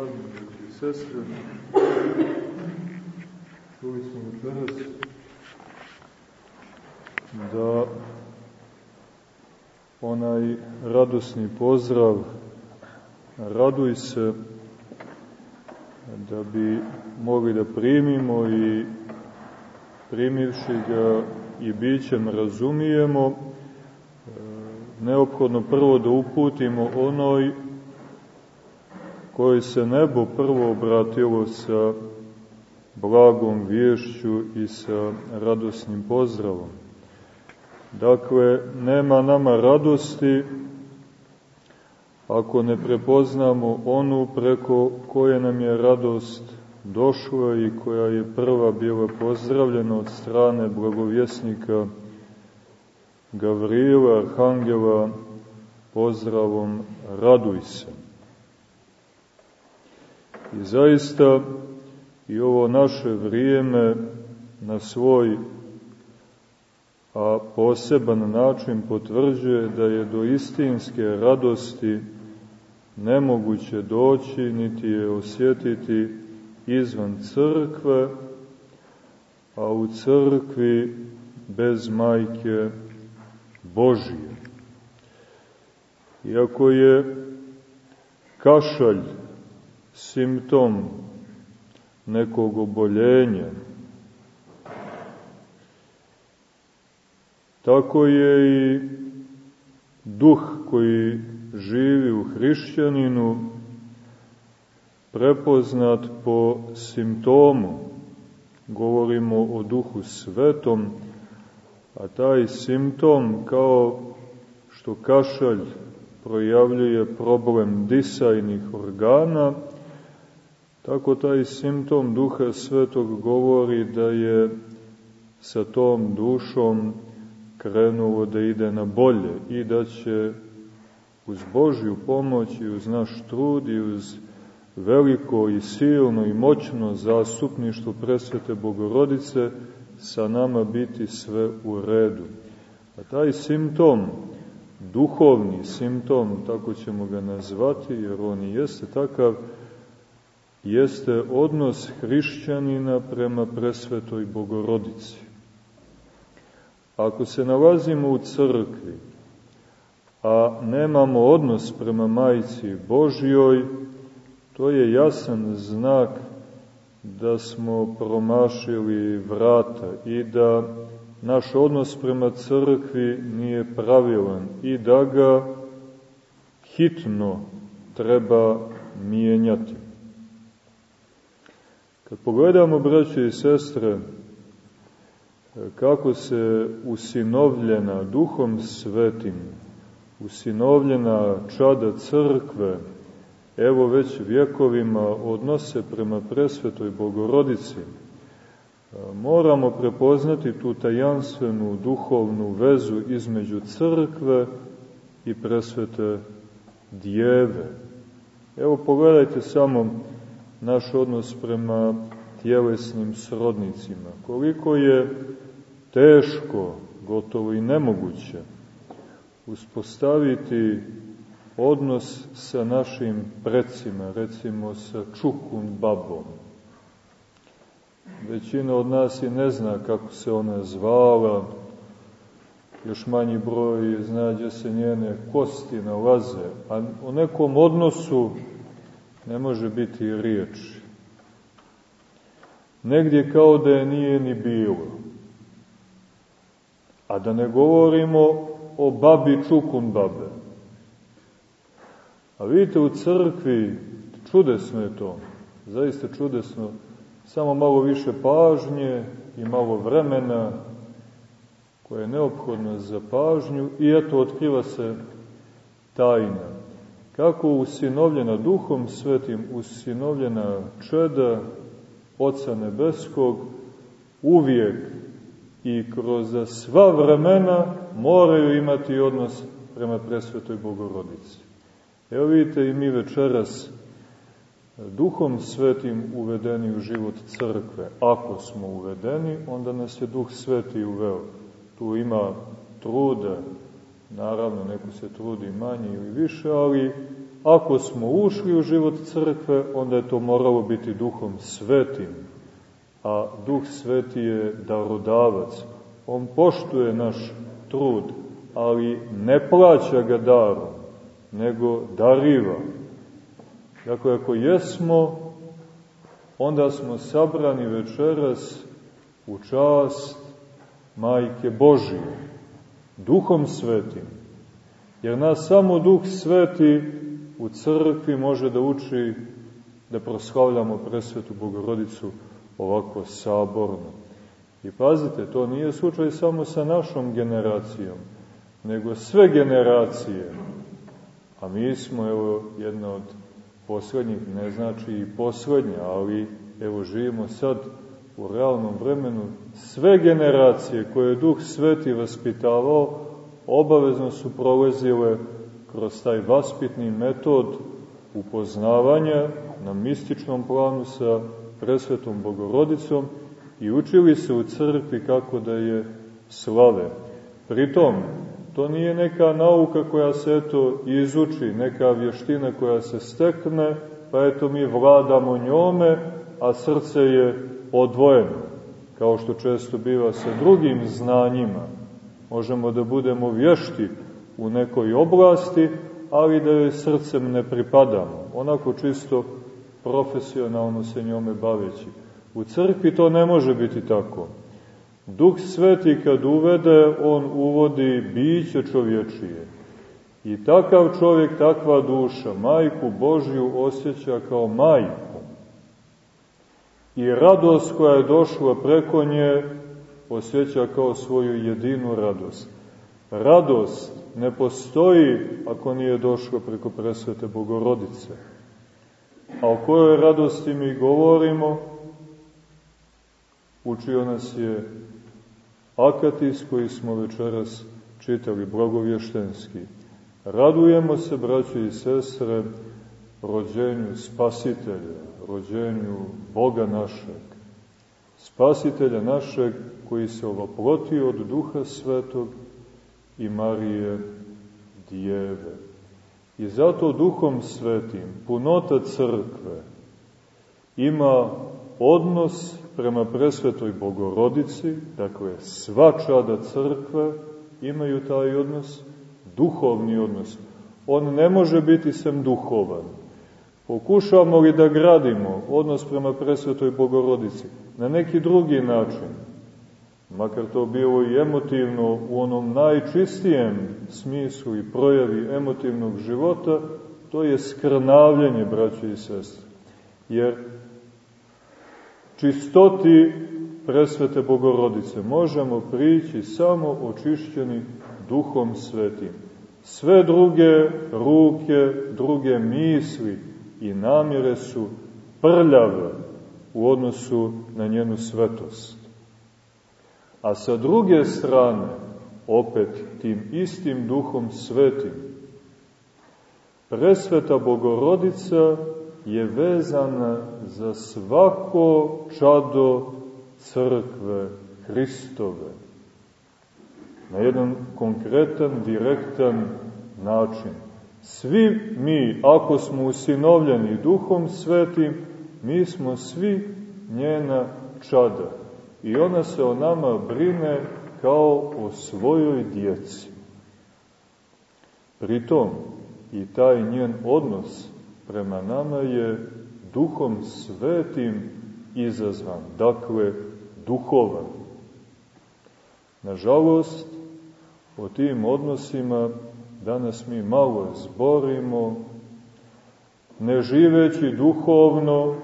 dragi braći i sestre, čuli smo večeras da onaj radosni pozdrav raduj se da bi mogli da primimo i primivši ga i bićem razumijemo, neophodno prvo da uputimo onoj koji se nebo prvo obratilo sa blagom vješću i sa radosnim pozdravom. Dakle, nema nama radosti ako ne prepoznamo onu preko koje nam je radost došla i koja je prva bila pozdravljena od strane blagovjesnika Gavrila, Arhangela, pozdravom raduj se. I zaista i ovo naše vrijeme na svoj a poseban način potvrđuje da je do istinske radosti nemoguće doći, niti je osjetiti izvan crkve, a u crkvi bez majke Božije. Iako je kašalj simptom nekog oboljenja, tako je i duh koji živi u hrišćaninu prepoznat po simptomu. Govorimo o duhu svetom, a taj simptom kao što kašalj projavljuje problem disajnih organa, tako taj simptom duha svetog govori da je sa tom dušom krenulo da ide na bolje i da će uz Božju pomoć i uz naš trud i uz veliko i silno i moćno zastupništvo presvete Bogorodice sa nama biti sve u redu. A taj simptom, duhovni simptom, tako ćemo ga nazvati, jer on i jeste takav, jeste odnos hrišćanina prema presvetoj Bogorodici. Ako se nalazimo u crkvi, a nemamo odnos prema majici Božjoj, to je jasan znak da smo promašili vrata i da naš odnos prema crkvi nije pravilan i da ga hitno treba mijenjati. Kad pogledamo, braće i sestre, kako se usinovljena duhom svetim, usinovljena čada crkve, evo već vjekovima odnose prema presvetoj bogorodici, moramo prepoznati tu tajanstvenu duhovnu vezu između crkve i presvete djeve. Evo pogledajte samo naš odnos prema tjelesnim srodnicima. Koliko je teško, gotovo i nemoguće, uspostaviti odnos sa našim precima, recimo sa čukun babom. Većina od nas i ne zna kako se ona zvala, još manji broj zna gdje se njene kosti nalaze, a o nekom odnosu ne može biti riječi. Negdje kao da je nije ni bilo. A da ne govorimo o babi čukun babe. A vidite u crkvi, čudesno je to, zaista čudesno, samo malo više pažnje i malo vremena koje je neophodno za pažnju i eto otkriva se tajna. Kako usinovljena duhom svetim, usinovljena čeda Oca Nebeskog, uvijek i kroz sva vremena moraju imati odnos prema presvetoj Bogorodici. Evo vidite i mi večeras duhom svetim uvedeni u život crkve. Ako smo uvedeni, onda nas je duh sveti uveo. Tu ima truda, naravno neko se trudi manje ili više, ali ako smo ušli u život crkve, onda je to moralo biti duhom svetim. A duh sveti je darodavac. On poštuje naš trud, ali ne plaća ga darom, nego dariva. Dakle, ako jesmo, onda smo sabrani večeras u čast Majke Božije, Duhom Svetim. Jer nas samo Duh Sveti u crkvi može da uči da proslavljamo presvetu Bogorodicu ovako saborno. I pazite, to nije slučaj samo sa našom generacijom, nego sve generacije. A mi smo, evo, jedna od poslednjih, ne znači i poslednja, ali evo živimo sad u realnom vremenu, sve generacije koje je Duh Sveti vaspitavao, obavezno su prolazile kroz taj vaspitni metod upoznavanja na mističnom planu sa presvetom Bogorodicom i učili se u crkvi kako da je slave. Pritom, to nije neka nauka koja se eto izuči, neka vještina koja se stekne, pa eto mi vladamo njome, a srce je odvojeno, kao što često biva sa drugim znanjima. Možemo da budemo vješti u nekoj oblasti, ali da joj srcem ne pripadamo, onako čisto profesionalno se njome baveći. U crkvi to ne može biti tako. Duh sveti kad uvede, on uvodi biće čovječije. I takav čovjek, takva duša, majku Božju osjeća kao majku. I radost koja je došla preko nje osjeća kao svoju jedinu radost. Radost ne postoji ako nije došla preko presvete Bogorodice. A o kojoj radosti mi govorimo? Učio nas je Akatis koji smo večeras čitali, blagovještenski. Radujemo se, braći i sestre, rođenju Spasitelja, rođenju Boga našeg, Spasitelja našeg koji se ovoplotio od Duha Svetog i Marije Dijeve. I zato Duhom Svetim punota crkve ima odnos prema presvetoj Bogorodici, dakle sva čada crkve imaju taj odnos, duhovni odnos. On ne može biti sem duhovan. Pokušavamo li da gradimo odnos prema presvetoj Bogorodici na neki drugi način, makar to bilo i emotivno u onom najčistijem smislu i projavi emotivnog života, to je skrnavljenje, braće i sestre. Jer čistoti presvete Bogorodice možemo prići samo očišćeni duhom svetim. Sve druge ruke, druge misli i namjere su prljave u odnosu na njenu svetost. A sa druge strane, opet tim istim duhom svetim, presveta Bogorodica je vezana za svako čado crkve Hristove. Na jedan konkretan, direktan način. Svi mi, ako smo usinovljeni duhom svetim, mi smo svi njena čada. I ona se o nama brine kao o svojoj djeci. Pritom, i taj njen odnos prema nama je duhom svetim izazvan, dakle duhovan. Nažalost, o tim odnosima danas mi malo zborimo, ne živeći duhovno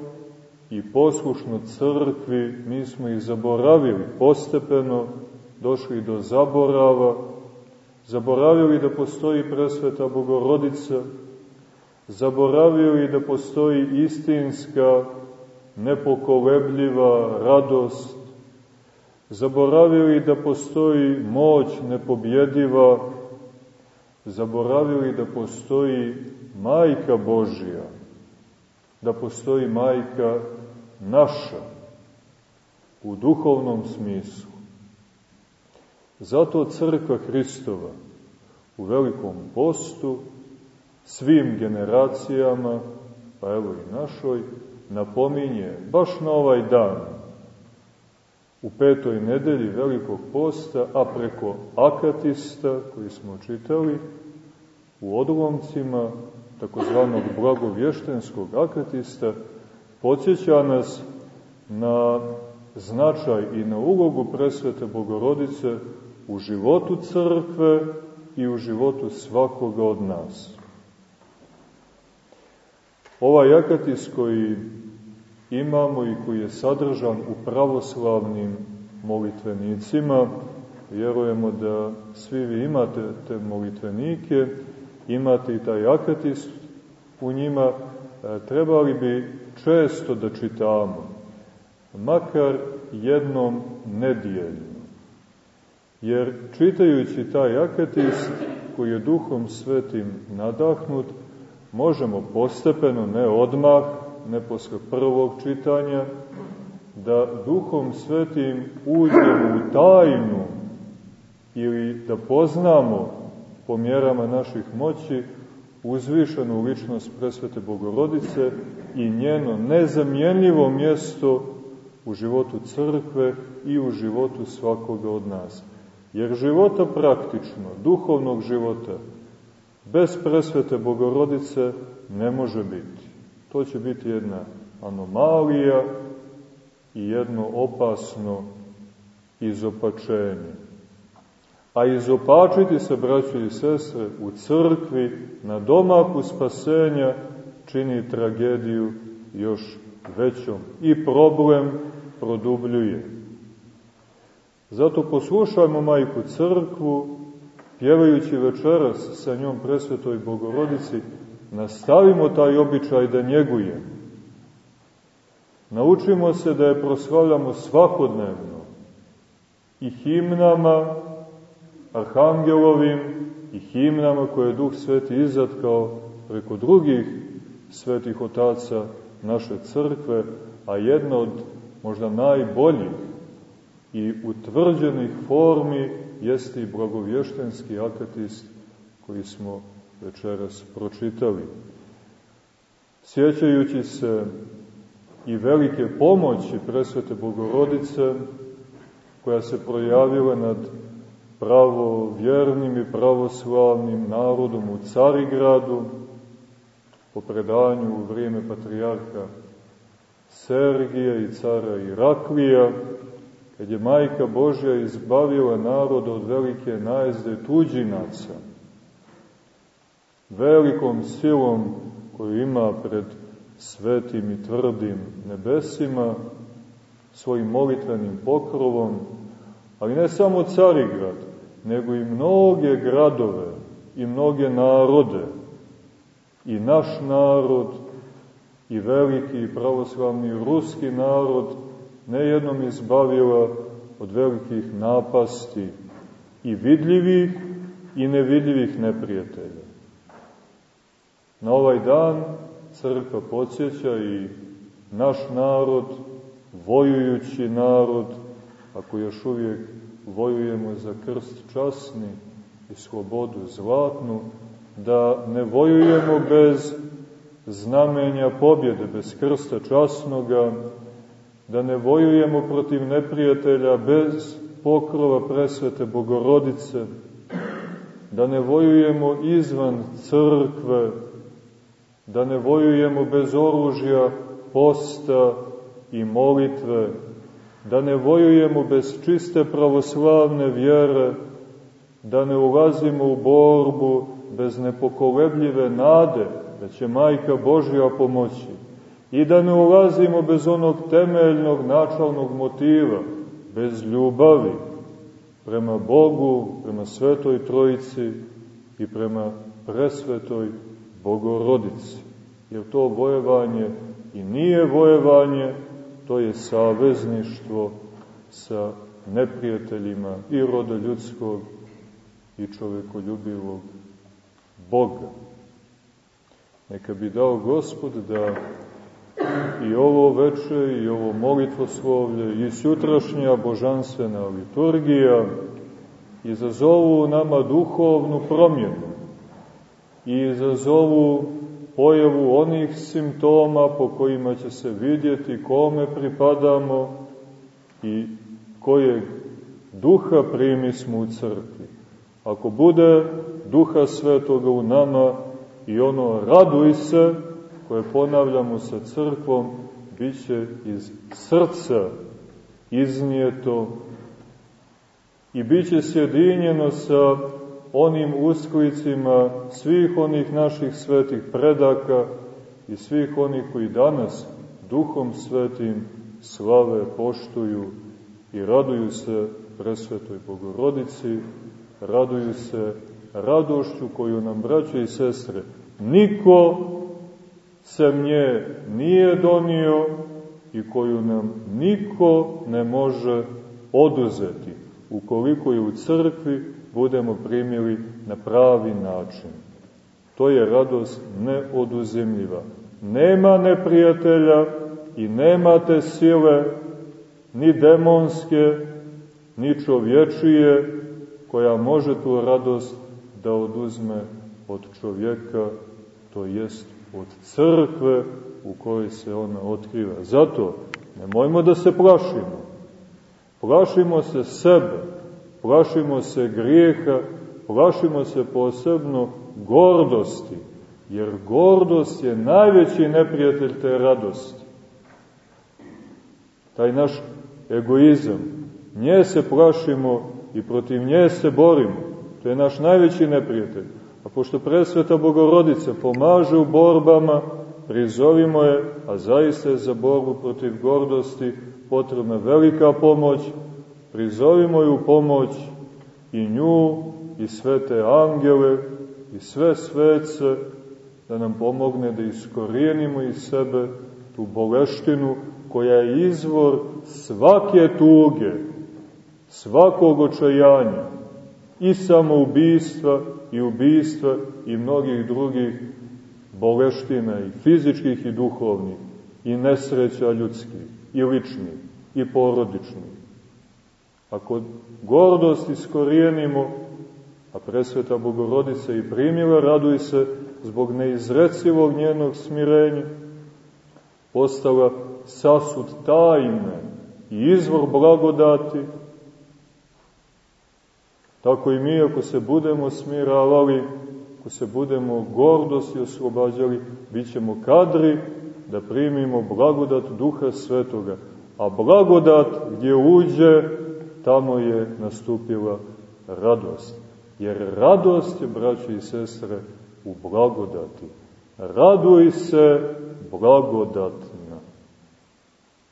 i poslušno crkvi, mi smo ih zaboravili postepeno, došli do zaborava, zaboravili da postoji presveta Bogorodica, zaboravili da postoji istinska, nepokolebljiva radost, zaboravili da postoji moć nepobjediva, zaboravili da postoji majka Božija, da postoji majka naša u duhovnom smislu. Zato crkva Hristova u velikom postu svim generacijama, pa evo i našoj, napominje baš na ovaj dan, u petoj nedelji velikog posta, a preko akatista, koji smo čitali, u odlomcima takozvanog blagovještenskog akatista, podsjeća nas na značaj i na ulogu presvete Bogorodice u životu crkve i u životu svakoga od nas. Ovaj akatis koji imamo i koji je sadržan u pravoslavnim molitvenicima, vjerujemo da svi vi imate te molitvenike, imate i taj akatist u njima, e, trebali bi često da čitamo, makar jednom nedijeljno. Jer čitajući taj akatist, koji je duhom svetim nadahnut, možemo postepeno, ne odmah, ne posle prvog čitanja, da duhom svetim uđemo u tajnu ili da poznamo po mjerama naših moći uzvišenu ličnost presvete Bogorodice i njeno nezamjenljivo mjesto u životu crkve i u životu svakoga od nas. Jer života praktično, duhovnog života, bez presvete Bogorodice ne može biti. To će biti jedna anomalija i jedno opasno izopačenje. A izopačiti se, braći i sestre, u crkvi, na domaku spasenja, čini tragediju još većom i problem produbljuje. Zato poslušajmo majku crkvu, pjevajući večeras sa njom presvetoj Bogorodici, nastavimo taj običaj da njegujemo. Naučimo se da je proslavljamo svakodnevno i himnama, arhangelovim i himnama koje je Duh Sveti izatkao preko drugih svetih otaca naše crkve, a jedna od možda najboljih i utvrđenih formi jeste i blagovještenski akatist koji smo večeras pročitali. Sjećajući se i velike pomoći presvete Bogorodice, koja se projavila nad pravovjernim i pravoslavnim narodom u Carigradu, po predanju u vrijeme patrijarha Sergija i cara Iraklija, kad je Majka Božja izbavila narod od velike najezde tuđinaca, velikom silom koju ima pred svetim i tvrdim nebesima, svojim molitvenim pokrovom, ali ne samo Carigrad, nego i mnoge gradove i mnoge narode, i naš narod, i veliki i pravoslavni ruski narod, nejednom izbavila od velikih napasti i vidljivih i nevidljivih neprijatelja. Na ovaj dan crkva podsjeća i naš narod, vojujući narod, ako još uvijek vojujemo za krst časni i slobodu zlatnu, da ne vojujemo bez znamenja pobjede, bez krsta časnoga, da ne vojujemo protiv neprijatelja bez pokrova presvete Bogorodice, da ne vojujemo izvan crkve, da ne vojujemo bez oružja, posta i molitve, da ne vojujemo bez čiste pravoslavne vjere, da ne ulazimo u borbu bez nepokolebljive nade, da će Majka Božja pomoći, i da ne ulazimo bez onog temeljnog načalnog motiva, bez ljubavi prema Bogu, prema Svetoj Trojici i prema presvetoj Bogorodici. Jer to vojevanje i nije vojevanje, to je savezništvo sa neprijateljima i roda ljudskog i čovekoljubivog Boga. Neka bi dao Gospod da i ovo veče i ovo molitvoslovlje i sutrašnja božanstvena liturgija izazovu nama duhovnu promjenu, i izazovu pojavu onih simptoma po kojima će se vidjeti kome pripadamo i kojeg duha primi smo u crkvi. Ako bude duha svetoga u nama i ono raduj se, koje ponavljamo sa crkvom, bit će iz srca iznijeto i bit će sjedinjeno sa onim usklicima svih onih naših svetih predaka i svih onih koji danas duhom svetim slave, poštuju i raduju se presvetoj Bogorodici, raduju se radošću koju nam, braće i sestre, niko se mnje nije donio i koju nam niko ne može oduzeti, ukoliko je u crkvi budemo primili na pravi način. To je radost neoduzimljiva. Nema neprijatelja i nema te sile, ni demonske, ni čovječije, koja može tu radost da oduzme od čovjeka, to jest od crkve u kojoj se ona otkriva. Zato nemojmo da se plašimo. Plašimo se sebe, plašimo se grijeha, plašimo se posebno gordosti, jer gordost je najveći neprijatelj te radosti. Taj naš egoizam, nje se plašimo i protiv nje se borimo. To je naš najveći neprijatelj. A pošto presveta Bogorodica pomaže u borbama, prizovimo je, a zaista je za borbu protiv gordosti potrebna velika pomoć, prizovimo ju pomoć i nju, i sve te angele, i sve svece, da nam pomogne da iskorijenimo iz sebe tu boleštinu koja je izvor svake tuge, svakog očajanja, i samoubistva, i ubistva, i mnogih drugih boleština, i fizičkih i duhovnih, i nesreća ljudskih, i ličnih, i porodičnih. Ako gordost iskorijenimo, a presveta Bogorodica i primila, raduj se zbog neizrecivog njenog smirenja, postala sasud tajne i izvor blagodati, tako i mi ako se budemo smiravali, ako se budemo gordosti oslobađali, bit ćemo kadri da primimo blagodat Duha Svetoga. A blagodat gdje uđe, tamo je nastupila radost. Jer radost je, braći i sestre, u blagodati. Raduj se blagodatna.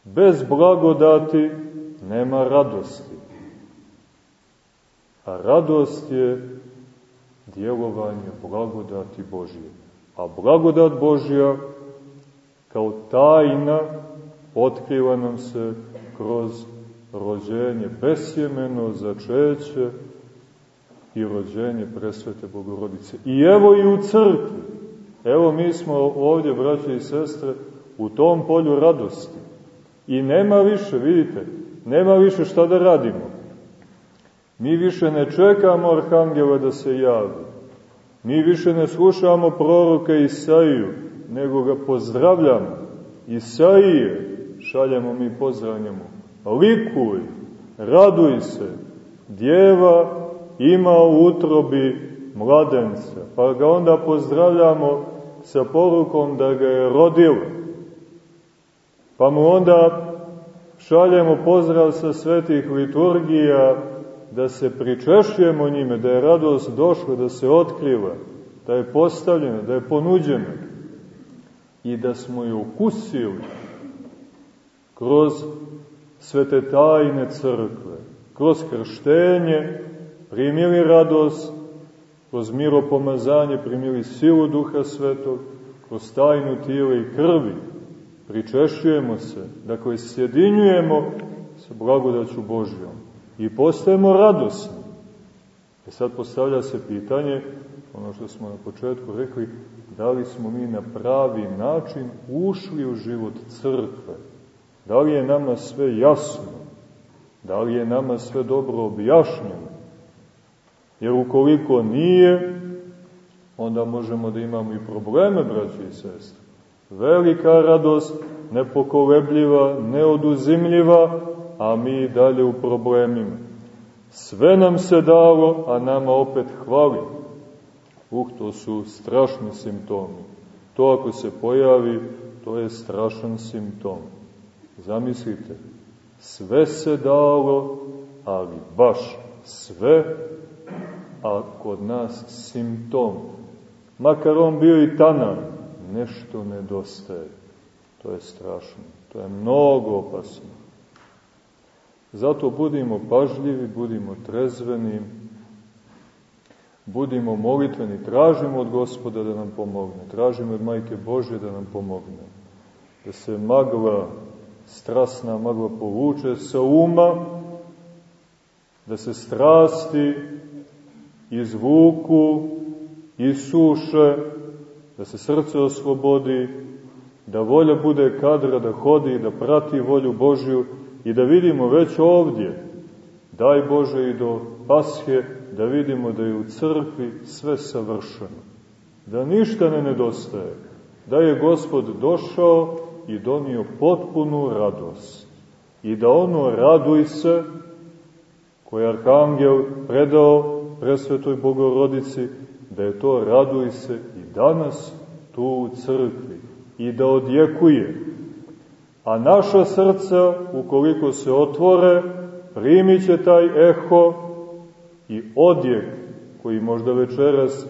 Bez blagodati nema radosti. A radost je djelovanje blagodati Božije. A blagodat Božja kao tajna otkriva nam se kroz rođenje, besjemeno začeće i rođenje presvete Bogorodice. I evo i u crkvi, evo mi smo ovdje, braće i sestre, u tom polju radosti. I nema više, vidite, nema više šta da radimo. Mi više ne čekamo Arhangela da se javi. Mi više ne slušamo proroka Isaiju, nego ga pozdravljamo. Isaije šaljemo mi pozdravljamo likuj, raduj se, djeva ima u utrobi mladenca, pa ga onda pozdravljamo sa porukom da ga je rodila. Pa mu onda šaljemo pozdrav sa svetih liturgija, da se pričešljujemo njime, da je radost došla, da se otkriva, da je postavljena, da je ponuđena. I da smo je ukusili kroz svete tajne crkve, kroz krštenje primili radost, kroz miropomazanje primili silu Duha Svetog, kroz tajnu tijela i krvi, pričešljujemo se, dakle sjedinjujemo sa blagodaću Božjom i postajemo radosni. E sad postavlja se pitanje, ono što smo na početku rekli, da li smo mi na pravi način ušli u život crkve, Da li je nama sve jasno? Da li je nama sve dobro objašnjeno? Jer ukoliko nije, onda možemo da imamo i probleme, braći i sestre. Velika radost, nepokolebljiva, neoduzimljiva, a mi dalje u problemima. Sve nam se dalo, a nama opet hvali. Uh, to su strašni simptomi. To ako se pojavi, to je strašan simptom. Zamislite, sve se dalo, ali baš sve, a kod nas simptom. Makar on bio i tanan, nešto nedostaje. To je strašno, to je mnogo opasno. Zato budimo pažljivi, budimo trezveni, budimo molitveni, tražimo od gospoda da nam pomogne, tražimo od Majke Božje da nam pomogne, da se magla, strasna magla povuče sa uma, da se strasti izvuku, isuše, da se srce oslobodi, da volja bude kadra da hodi, da prati volju Božju i da vidimo već ovdje, daj Bože i do Pashe, da vidimo da je u crkvi sve savršeno, da ništa ne nedostaje, da je Gospod došao i donio potpunu radost i da ono raduj se koje Arhangel predao presvetoj Bogorodici, da je to raduj se i danas tu u crkvi i da odjekuje. A naša srca, ukoliko se otvore, primit će taj eho i odjek koji možda večeras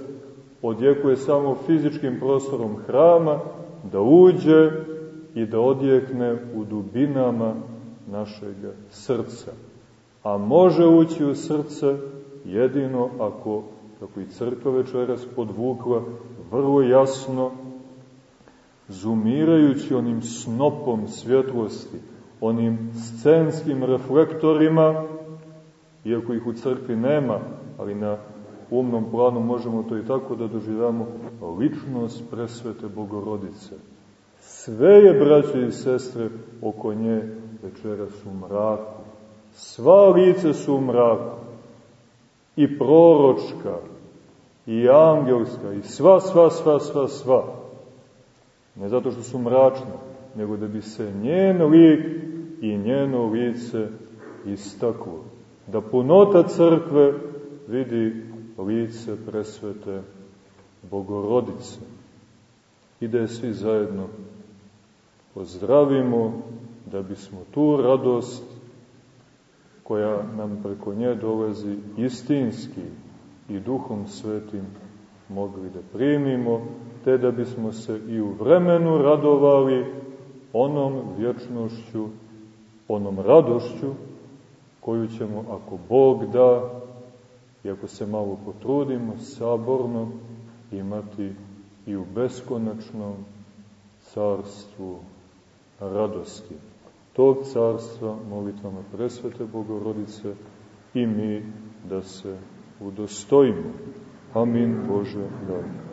odjekuje samo fizičkim prostorom hrama, da uđe i da odjekne u dubinama našeg srca. A može ući u srce jedino ako, kako i crkva večeras podvukla, vrlo jasno, zumirajući onim snopom svjetlosti, onim scenskim reflektorima, iako ih u crkvi nema, ali na umnom planu možemo to i tako da doživamo, ličnost presvete Bogorodice. Sve je, braće i sestre, oko nje večeras u mraku. Sva lice su u mraku. I proročka, i angelska, i sva, sva, sva, sva, sva. Ne zato što su mračne, nego da bi se njen lik i njeno lice istaklo. Da punota crkve vidi lice presvete Bogorodice. I da je svi zajedno pozdravimo, da bismo tu radost koja nam preko nje dolazi istinski i duhom svetim mogli da primimo, te da bismo se i u vremenu radovali onom vječnošću, onom radošću koju ćemo, ako Bog da, i ako se malo potrudimo, saborno imati i u beskonačnom carstvu radosti. Tog carstva molitvama presvete Bogorodice i mi da se udostojimo. Amin Bože, daj.